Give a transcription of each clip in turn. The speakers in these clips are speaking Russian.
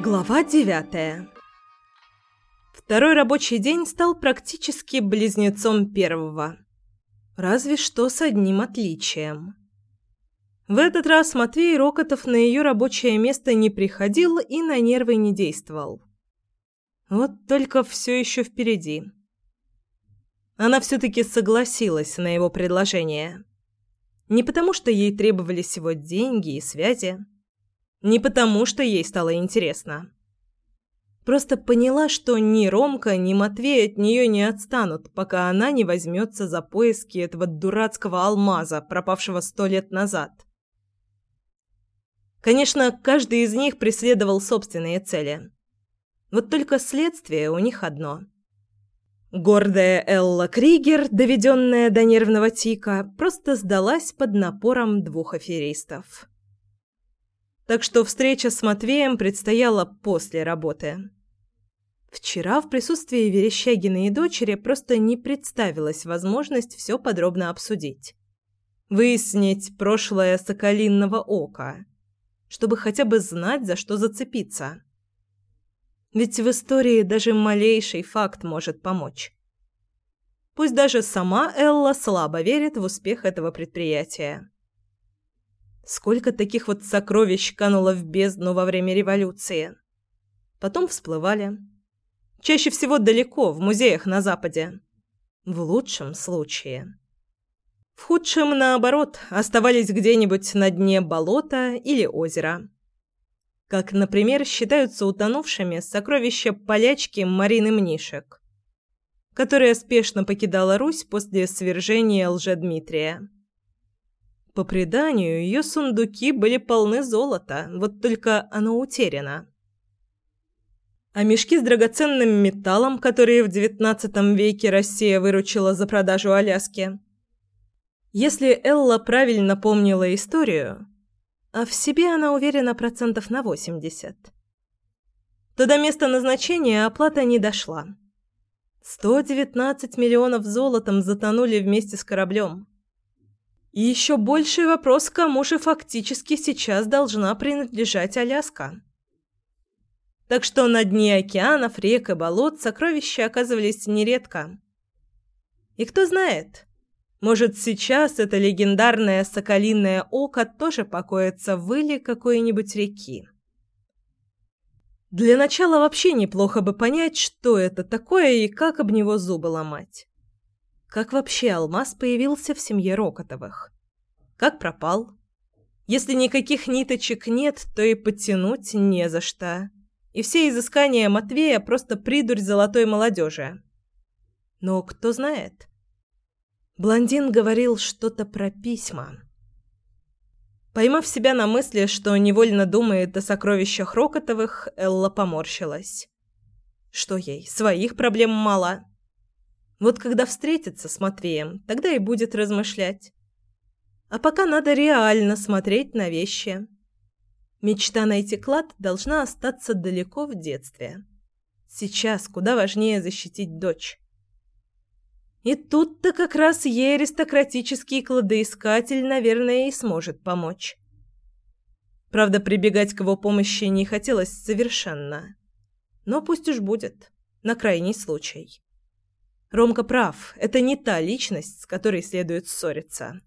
Глава девятая Второй рабочий день стал практически близнецом первого. Разве что с одним отличием. В этот раз Матвей Рокотов на ее рабочее место не приходил и на нервы не действовал. Вот только все еще впереди. Она все-таки согласилась на его предложение. Не потому, что ей требовались его деньги и связи, не потому, что ей стало интересно. Просто поняла, что ни Ромка, ни Матвей от нее не отстанут, пока она не возьмется за поиски этого дурацкого алмаза, пропавшего сто лет назад. Конечно, каждый из них преследовал собственные цели. Вот только следствие у них одно. Гордая Элла Кригер, доведенная до нервного тика, просто сдалась под напором двух аферистов так что встреча с Матвеем предстояла после работы. Вчера в присутствии Верещагина и дочери просто не представилась возможность все подробно обсудить. Выяснить прошлое Соколинного ока, чтобы хотя бы знать, за что зацепиться. Ведь в истории даже малейший факт может помочь. Пусть даже сама Элла слабо верит в успех этого предприятия. Сколько таких вот сокровищ кануло в бездну во время революции. Потом всплывали. Чаще всего далеко, в музеях на Западе. В лучшем случае. В худшем, наоборот, оставались где-нибудь на дне болота или озера. Как, например, считаются утонувшими сокровища полячки Марины Мнишек, которая спешно покидала Русь после свержения Лжедмитрия. По преданию, ее сундуки были полны золота, вот только оно утеряно. А мешки с драгоценным металлом, которые в XIX веке Россия выручила за продажу Аляски. Если Элла правильно помнила историю, а в себе она уверена процентов на 80, то до места назначения оплата не дошла. 119 миллионов золотом затонули вместе с кораблем. И еще больший вопрос, кому же фактически сейчас должна принадлежать Аляска. Так что на дне океанов, рек и болот сокровища оказывались нередко. И кто знает, может сейчас это легендарное соколиное око тоже покоится в выле какой-нибудь реки. Для начала вообще неплохо бы понять, что это такое и как об него зубы ломать. Как вообще алмаз появился в семье Рокотовых? Как пропал? Если никаких ниточек нет, то и подтянуть не за что. И все изыскания Матвея просто придурь золотой молодежи. Но кто знает? Блондин говорил что-то про письма. Поймав себя на мысли, что невольно думает о сокровищах Рокотовых, Элла поморщилась. Что ей, своих проблем мало? Вот когда встретится с Матвеем, тогда и будет размышлять. А пока надо реально смотреть на вещи. Мечта найти клад должна остаться далеко в детстве. Сейчас куда важнее защитить дочь. И тут-то как раз ей аристократический кладоискатель, наверное, и сможет помочь. Правда, прибегать к его помощи не хотелось совершенно. Но пусть уж будет, на крайний случай. Ромка прав, это не та личность, с которой следует ссориться.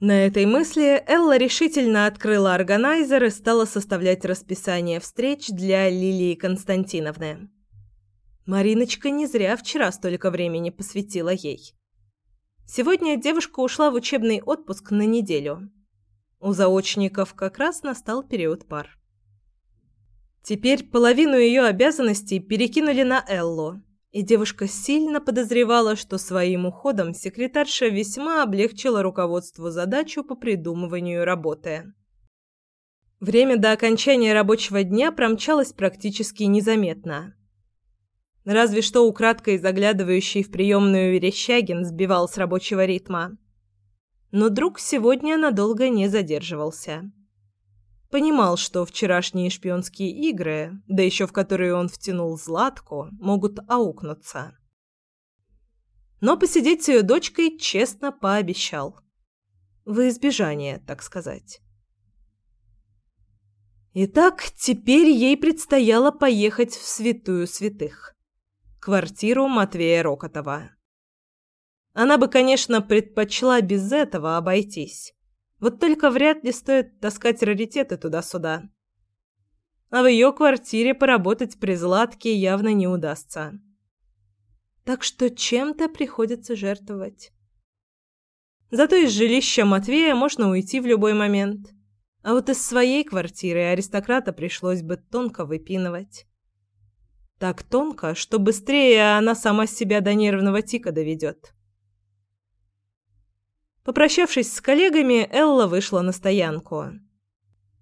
На этой мысли Элла решительно открыла органайзер и стала составлять расписание встреч для Лилии Константиновны. Мариночка не зря вчера столько времени посвятила ей. Сегодня девушка ушла в учебный отпуск на неделю. У заочников как раз настал период пар. Теперь половину ее обязанностей перекинули на Эллу и девушка сильно подозревала, что своим уходом секретарша весьма облегчила руководству задачу по придумыванию работы. Время до окончания рабочего дня промчалось практически незаметно. Разве что украдкой заглядывающий в приемную Верещагин сбивал с рабочего ритма. Но друг сегодня надолго не задерживался. Понимал, что вчерашние шпионские игры, да еще в которые он втянул Златку, могут аукнуться. Но посидеть с ее дочкой честно пообещал. В избежание, так сказать. Итак, теперь ей предстояло поехать в святую святых. Квартиру Матвея Рокотова. Она бы, конечно, предпочла без этого обойтись. Вот только вряд ли стоит таскать раритеты туда-сюда. А в ее квартире поработать при Златке явно не удастся. Так что чем-то приходится жертвовать. Зато из жилища Матвея можно уйти в любой момент. А вот из своей квартиры аристократа пришлось бы тонко выпинывать. Так тонко, что быстрее она сама себя до нервного тика доведет. Попрощавшись с коллегами, Элла вышла на стоянку.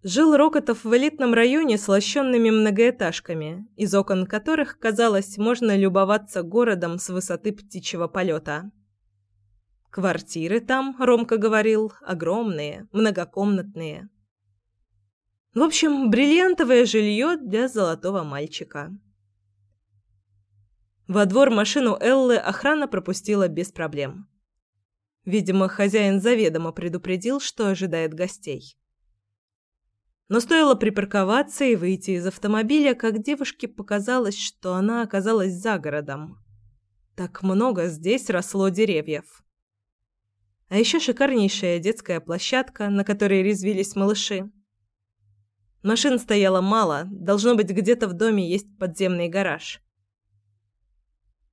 Жил Рокотов в элитном районе с лощенными многоэтажками, из окон которых, казалось, можно любоваться городом с высоты птичьего полета. Квартиры там, Ромка говорил, огромные, многокомнатные. В общем, бриллиантовое жилье для золотого мальчика. Во двор машину Эллы охрана пропустила без проблем. Видимо, хозяин заведомо предупредил, что ожидает гостей. Но стоило припарковаться и выйти из автомобиля, как девушке показалось, что она оказалась за городом. Так много здесь росло деревьев. А еще шикарнейшая детская площадка, на которой резвились малыши. Машин стояло мало, должно быть, где-то в доме есть подземный гараж.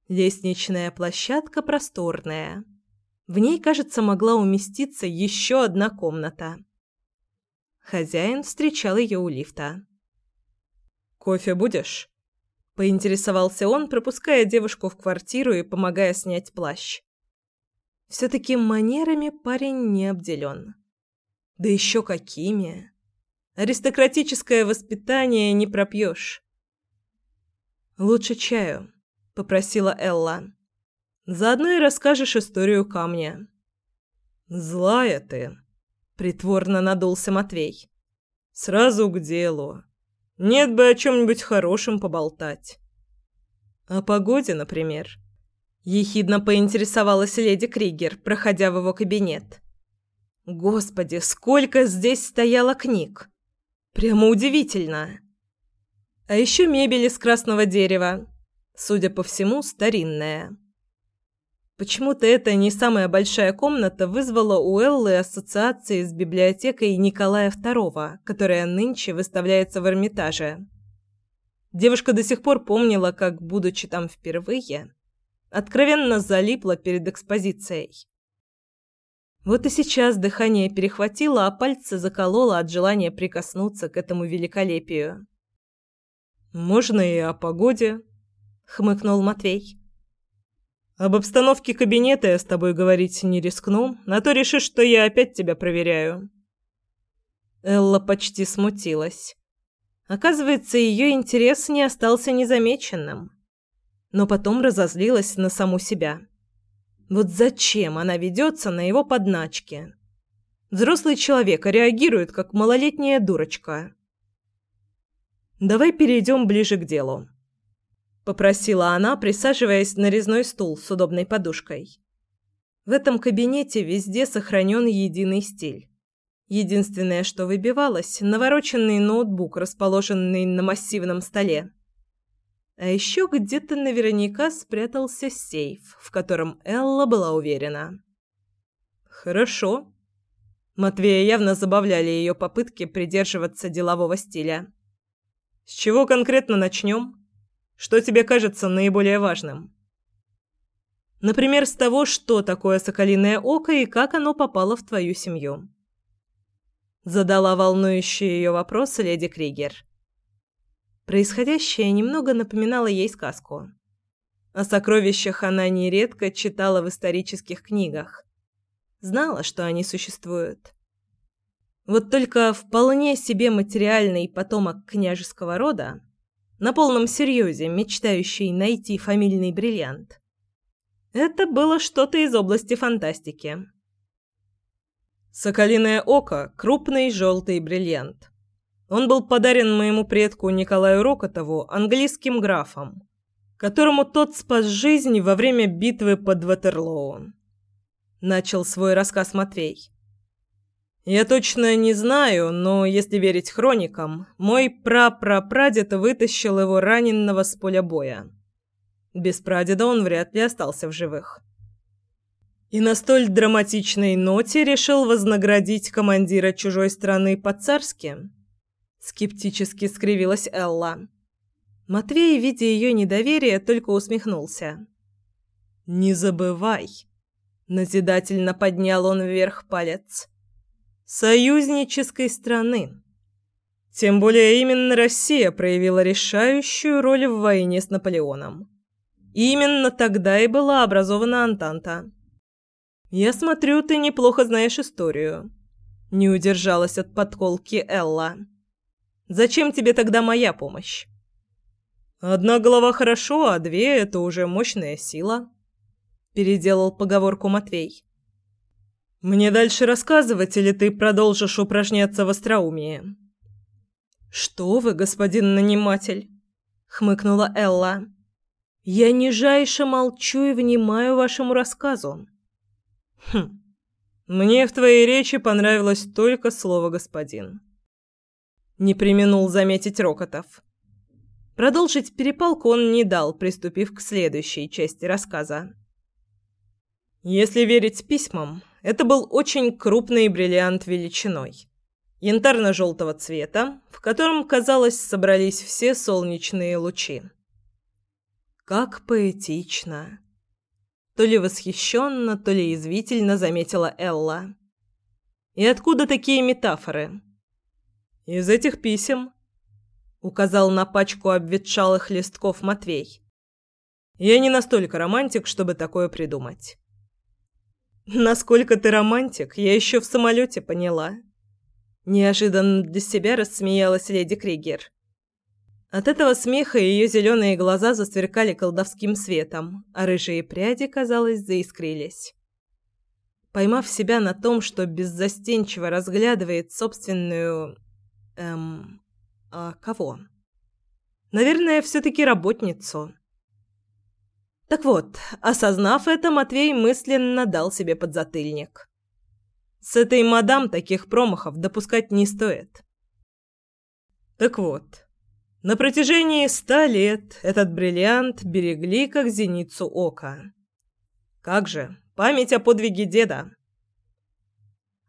Лестничная площадка просторная. В ней, кажется, могла уместиться еще одна комната. Хозяин встречал ее у лифта. «Кофе будешь?» – поинтересовался он, пропуская девушку в квартиру и помогая снять плащ. Все-таки манерами парень не обделен. Да еще какими! Аристократическое воспитание не пропьешь. «Лучше чаю», — попросила Элла. «Заодно и расскажешь историю камня». «Злая ты», — притворно надулся Матвей. «Сразу к делу. Нет бы о чем-нибудь хорошем поболтать». «О погоде, например». Ехидно поинтересовалась леди Кригер, проходя в его кабинет. «Господи, сколько здесь стояло книг!» Прямо удивительно. А еще мебель из красного дерева. Судя по всему, старинная. Почему-то эта не самая большая комната вызвала у Эллы ассоциации с библиотекой Николая II, которая нынче выставляется в Эрмитаже. Девушка до сих пор помнила, как, будучи там впервые, откровенно залипла перед экспозицией. Вот и сейчас дыхание перехватило, а пальцы закололо от желания прикоснуться к этому великолепию. «Можно и о погоде», — хмыкнул Матвей. «Об обстановке кабинета я с тобой говорить не рискну, на то решишь, что я опять тебя проверяю». Элла почти смутилась. Оказывается, ее интерес не остался незамеченным. Но потом разозлилась на саму себя. Вот зачем она ведется на его подначки? Взрослый человек реагирует, как малолетняя дурочка. «Давай перейдем ближе к делу», — попросила она, присаживаясь на резной стул с удобной подушкой. В этом кабинете везде сохранен единый стиль. Единственное, что выбивалось – навороченный ноутбук, расположенный на массивном столе. А еще где-то наверняка спрятался сейф, в котором Элла была уверена. «Хорошо». Матвея явно забавляли ее попытки придерживаться делового стиля. «С чего конкретно начнем? Что тебе кажется наиболее важным?» Например, с того, что такое соколиное око и как оно попало в твою семью. Задала волнующий ее вопрос леди Кригер. Происходящее немного напоминало ей сказку. О сокровищах она нередко читала в исторических книгах. Знала, что они существуют. Вот только вполне себе материальный потомок княжеского рода, на полном серьезе мечтающий найти фамильный бриллиант. Это было что-то из области фантастики. Соколиное око – крупный желтый бриллиант. Он был подарен моему предку Николаю Рокотову английским графом, которому тот спас жизнь во время битвы под Ватерлоу. Начал свой рассказ Матвей. Я точно не знаю, но если верить хроникам, мой прапрапрадед вытащил его раненного с поля боя. Без прадеда он вряд ли остался в живых. И на столь драматичной ноте решил вознаградить командира чужой страны по-царски. Скептически скривилась Элла. Матвей, видя ее недоверие, только усмехнулся. «Не забывай!» Назидательно поднял он вверх палец союзнической страны. Тем более именно Россия проявила решающую роль в войне с Наполеоном. Именно тогда и была образована Антанта. «Я смотрю, ты неплохо знаешь историю». Не удержалась от подколки Элла. «Зачем тебе тогда моя помощь?» «Одна голова хорошо, а две — это уже мощная сила», — переделал поговорку Матвей. Мне дальше рассказывать или ты продолжишь упражняться в остроумии? Что вы, господин наниматель? хмыкнула Элла. Я нижайше молчу и внимаю вашему рассказу. Хм. Мне в твоей речи понравилось только слово господин. Не применул заметить Рокотов. Продолжить перепалку он не дал, приступив к следующей части рассказа. Если верить письмам, это был очень крупный бриллиант величиной. Янтарно-желтого цвета, в котором, казалось, собрались все солнечные лучи. Как поэтично! То ли восхищенно, то ли извительно заметила Элла. И откуда такие метафоры? Из этих писем, указал на пачку обветшалых листков Матвей. Я не настолько романтик, чтобы такое придумать. Насколько ты романтик, я еще в самолете поняла. Неожиданно для себя рассмеялась леди Кригер. От этого смеха ее зеленые глаза засверкали колдовским светом, а рыжие пряди, казалось, заискрились. Поймав себя на том, что беззастенчиво разглядывает собственную... эм... а кого? Наверное, все-таки работницу. Так вот, осознав это, Матвей мысленно дал себе подзатыльник. С этой мадам таких промахов допускать не стоит. Так вот, на протяжении ста лет этот бриллиант берегли как зеницу ока. Как же, память о подвиге деда.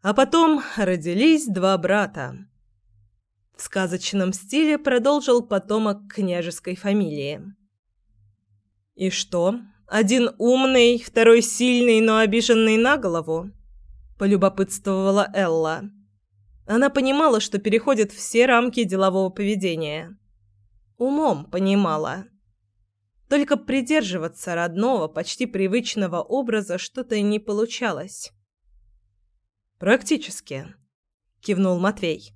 А потом родились два брата. В сказочном стиле продолжил потомок княжеской фамилии. «И что? Один умный, второй сильный, но обиженный на голову?» – полюбопытствовала Элла. Она понимала, что переходит все рамки делового поведения. Умом понимала. Только придерживаться родного, почти привычного образа что-то не получалось. «Практически», – кивнул Матвей.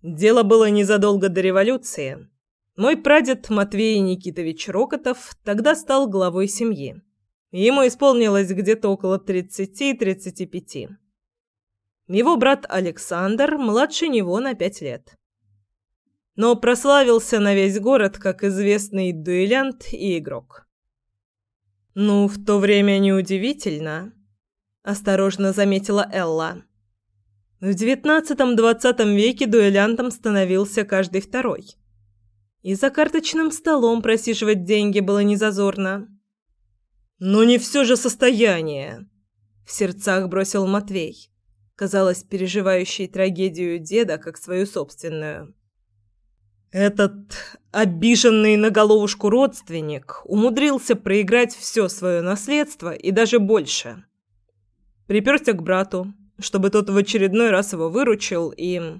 «Дело было незадолго до революции. Мой прадед Матвей Никитович Рокотов тогда стал главой семьи. Ему исполнилось где-то около 30-35. Его брат Александр младше него на пять лет. Но прославился на весь город как известный дуэлянт и игрок. «Ну, в то время неудивительно», – осторожно заметила Элла. В девятнадцатом-двадцатом веке дуэлянтом становился каждый второй – и за карточным столом просиживать деньги было незазорно. «Но не все же состояние!» – в сердцах бросил Матвей, казалось, переживающий трагедию деда как свою собственную. Этот обиженный на головушку родственник умудрился проиграть все свое наследство и даже больше. Приперся к брату, чтобы тот в очередной раз его выручил и...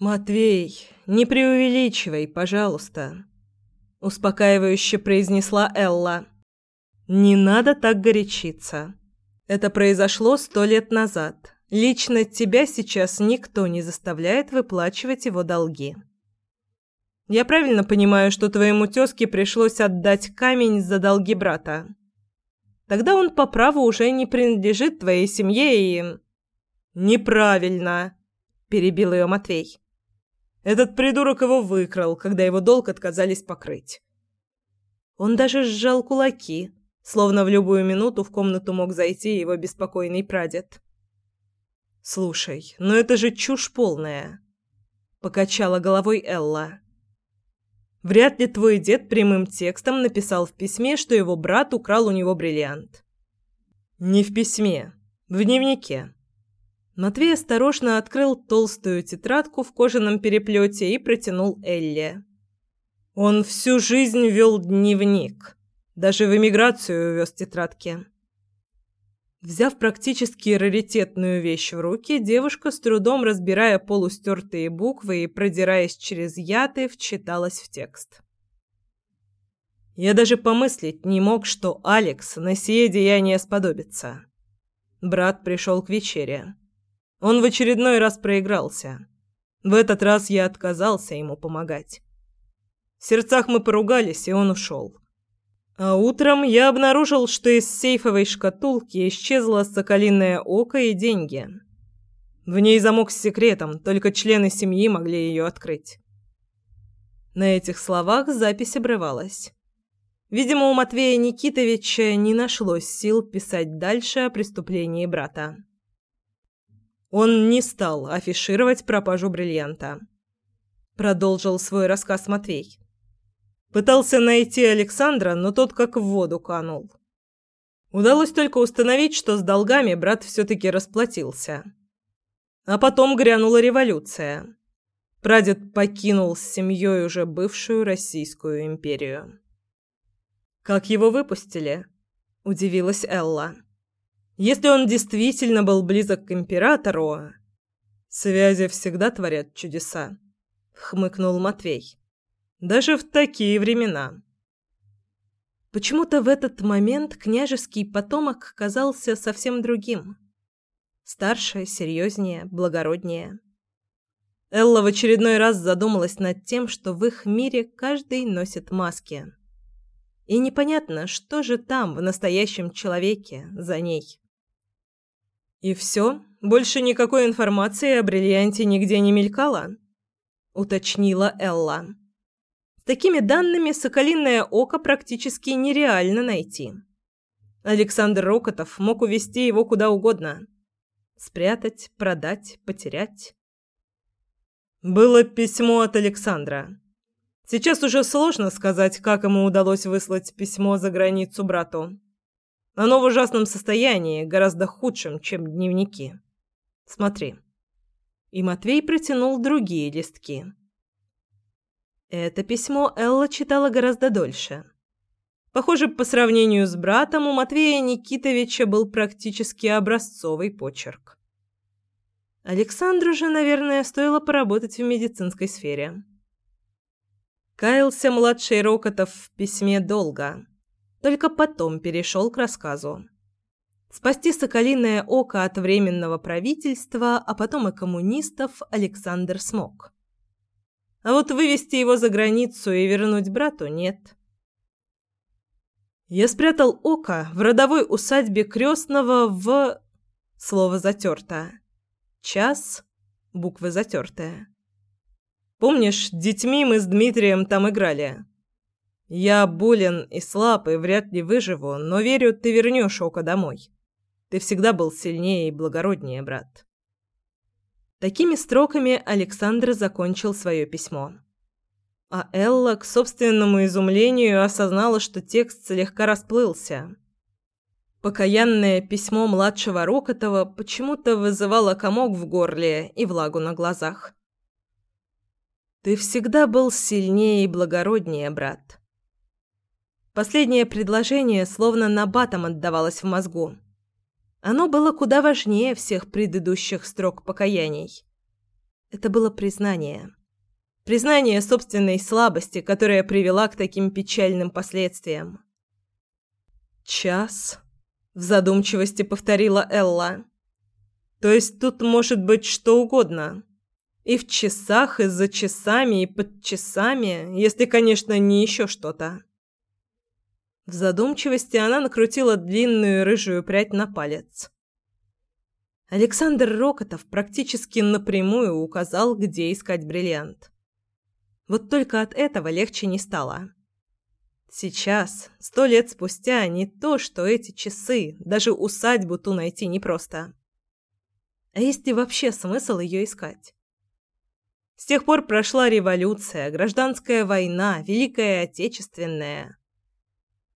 «Матвей, не преувеличивай, пожалуйста», – успокаивающе произнесла Элла. «Не надо так горячиться. Это произошло сто лет назад. Лично тебя сейчас никто не заставляет выплачивать его долги. Я правильно понимаю, что твоему тёзке пришлось отдать камень за долги брата? Тогда он по праву уже не принадлежит твоей семье и...» «Неправильно», – перебил ее Матвей. Этот придурок его выкрал, когда его долг отказались покрыть. Он даже сжал кулаки, словно в любую минуту в комнату мог зайти его беспокойный прадед. «Слушай, но это же чушь полная!» — покачала головой Элла. «Вряд ли твой дед прямым текстом написал в письме, что его брат украл у него бриллиант». «Не в письме, в дневнике». Матвей осторожно открыл толстую тетрадку в кожаном переплете и протянул Элле. Он всю жизнь вел дневник. Даже в эмиграцию вез тетрадки. Взяв практически раритетную вещь в руки, девушка, с трудом разбирая полустертые буквы и продираясь через яты, вчиталась в текст. Я даже помыслить не мог, что Алекс на сие деяние сподобится. Брат пришел к вечере. Он в очередной раз проигрался. В этот раз я отказался ему помогать. В сердцах мы поругались, и он ушел. А утром я обнаружил, что из сейфовой шкатулки исчезло соколиное око и деньги. В ней замок с секретом, только члены семьи могли ее открыть. На этих словах запись обрывалась. Видимо, у Матвея Никитовича не нашлось сил писать дальше о преступлении брата. Он не стал афишировать пропажу бриллианта. Продолжил свой рассказ Матвей. Пытался найти Александра, но тот как в воду канул. Удалось только установить, что с долгами брат все-таки расплатился. А потом грянула революция. Прадед покинул с семьей уже бывшую Российскую империю. «Как его выпустили?» – удивилась Элла. «Если он действительно был близок к императору...» «Связи всегда творят чудеса», – хмыкнул Матвей. Даже в такие времена. Почему-то в этот момент княжеский потомок казался совсем другим. Старше, серьезнее, благороднее. Элла в очередной раз задумалась над тем, что в их мире каждый носит маски. И непонятно, что же там, в настоящем человеке, за ней. «И все? Больше никакой информации о бриллианте нигде не мелькало?» — уточнила Элла такими данными соколиное око практически нереально найти. Александр Рокотов мог увести его куда угодно. Спрятать, продать, потерять. Было письмо от Александра. Сейчас уже сложно сказать, как ему удалось выслать письмо за границу брату. Оно в ужасном состоянии, гораздо худшем, чем дневники. Смотри. И Матвей протянул другие листки. Это письмо Элла читала гораздо дольше. Похоже, по сравнению с братом у Матвея Никитовича был практически образцовый почерк. Александру же, наверное, стоило поработать в медицинской сфере. Каялся младший Рокотов в письме долго, только потом перешел к рассказу. Спасти Соколиное око от Временного правительства, а потом и коммунистов Александр смог. А вот вывести его за границу и вернуть брату нет. Я спрятал око в родовой усадьбе крестного в... Слово затерто. Час. Буквы затертые. Помнишь, детьми мы с Дмитрием там играли? Я болен и слаб и вряд ли выживу, но верю, ты вернешь око домой. Ты всегда был сильнее и благороднее, брат. Такими строками Александр закончил свое письмо. А Элла, к собственному изумлению, осознала, что текст слегка расплылся. Покаянное письмо младшего Рокотова почему-то вызывало комок в горле и влагу на глазах. «Ты всегда был сильнее и благороднее, брат». Последнее предложение словно набатом отдавалось в мозгу. Оно было куда важнее всех предыдущих строк покаяний. Это было признание. Признание собственной слабости, которая привела к таким печальным последствиям. «Час?» — в задумчивости повторила Элла. «То есть тут может быть что угодно?» И в часах, и за часами, и под часами, если, конечно, не еще что-то. В задумчивости она накрутила длинную рыжую прядь на палец. Александр Рокотов практически напрямую указал, где искать бриллиант. Вот только от этого легче не стало. Сейчас, сто лет спустя, не то, что эти часы, даже усадьбу ту найти непросто. А есть ли вообще смысл ее искать? С тех пор прошла революция, гражданская война, Великая Отечественная.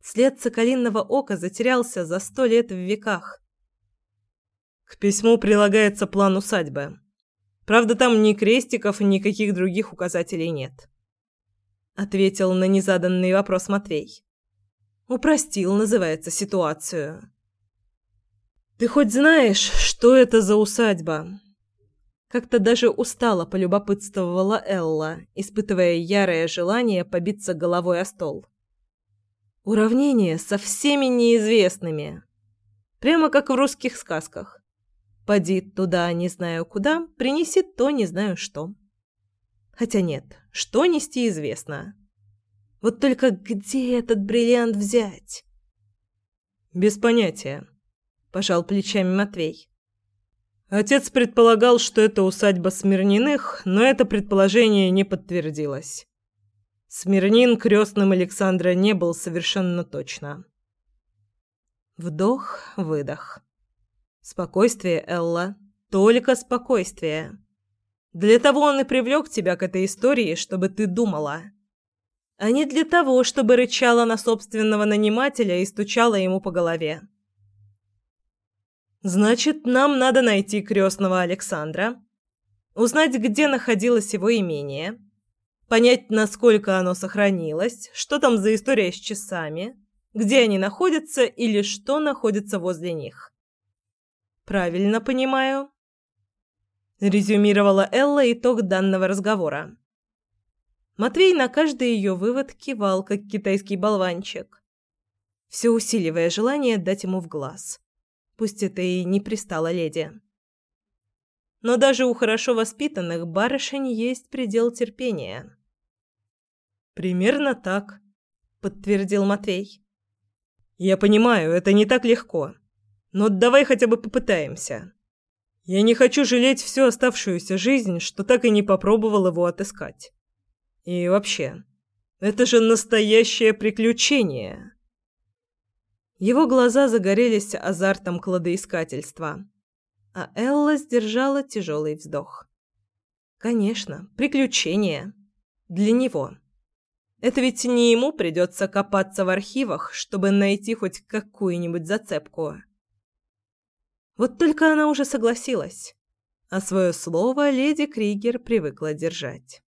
След соколиного ока затерялся за сто лет в веках. К письму прилагается план усадьбы. Правда, там ни крестиков, ни никаких других указателей нет. Ответил на незаданный вопрос Матвей. Упростил, называется, ситуацию. Ты хоть знаешь, что это за усадьба? Как-то даже устало полюбопытствовала Элла, испытывая ярое желание побиться головой о стол. Уравнение со всеми неизвестными. Прямо как в русских сказках. Поди туда не знаю куда, принеси то не знаю что. Хотя нет, что нести известно. Вот только где этот бриллиант взять? Без понятия, пожал плечами Матвей. Отец предполагал, что это усадьба Смирниных, но это предположение не подтвердилось. Смирнин крестным Александра не был совершенно точно. Вдох, выдох. Спокойствие, Элла, только спокойствие. Для того он и привлек тебя к этой истории, чтобы ты думала. А не для того, чтобы рычала на собственного нанимателя и стучала ему по голове. Значит, нам надо найти крестного Александра, узнать, где находилось его имение, понять, насколько оно сохранилось, что там за история с часами, где они находятся или что находится возле них. Правильно понимаю? Резюмировала Элла итог данного разговора. Матвей на каждый ее вывод кивал, как китайский болванчик, все усиливая желание дать ему в глаз пусть это и не пристало леди. Но даже у хорошо воспитанных барышень есть предел терпения. «Примерно так», — подтвердил Матвей. «Я понимаю, это не так легко. Но давай хотя бы попытаемся. Я не хочу жалеть всю оставшуюся жизнь, что так и не попробовал его отыскать. И вообще, это же настоящее приключение». Его глаза загорелись азартом кладоискательства, а Элла сдержала тяжелый вздох. Конечно, приключение. Для него. Это ведь не ему придется копаться в архивах, чтобы найти хоть какую-нибудь зацепку. Вот только она уже согласилась, а свое слово леди Кригер привыкла держать.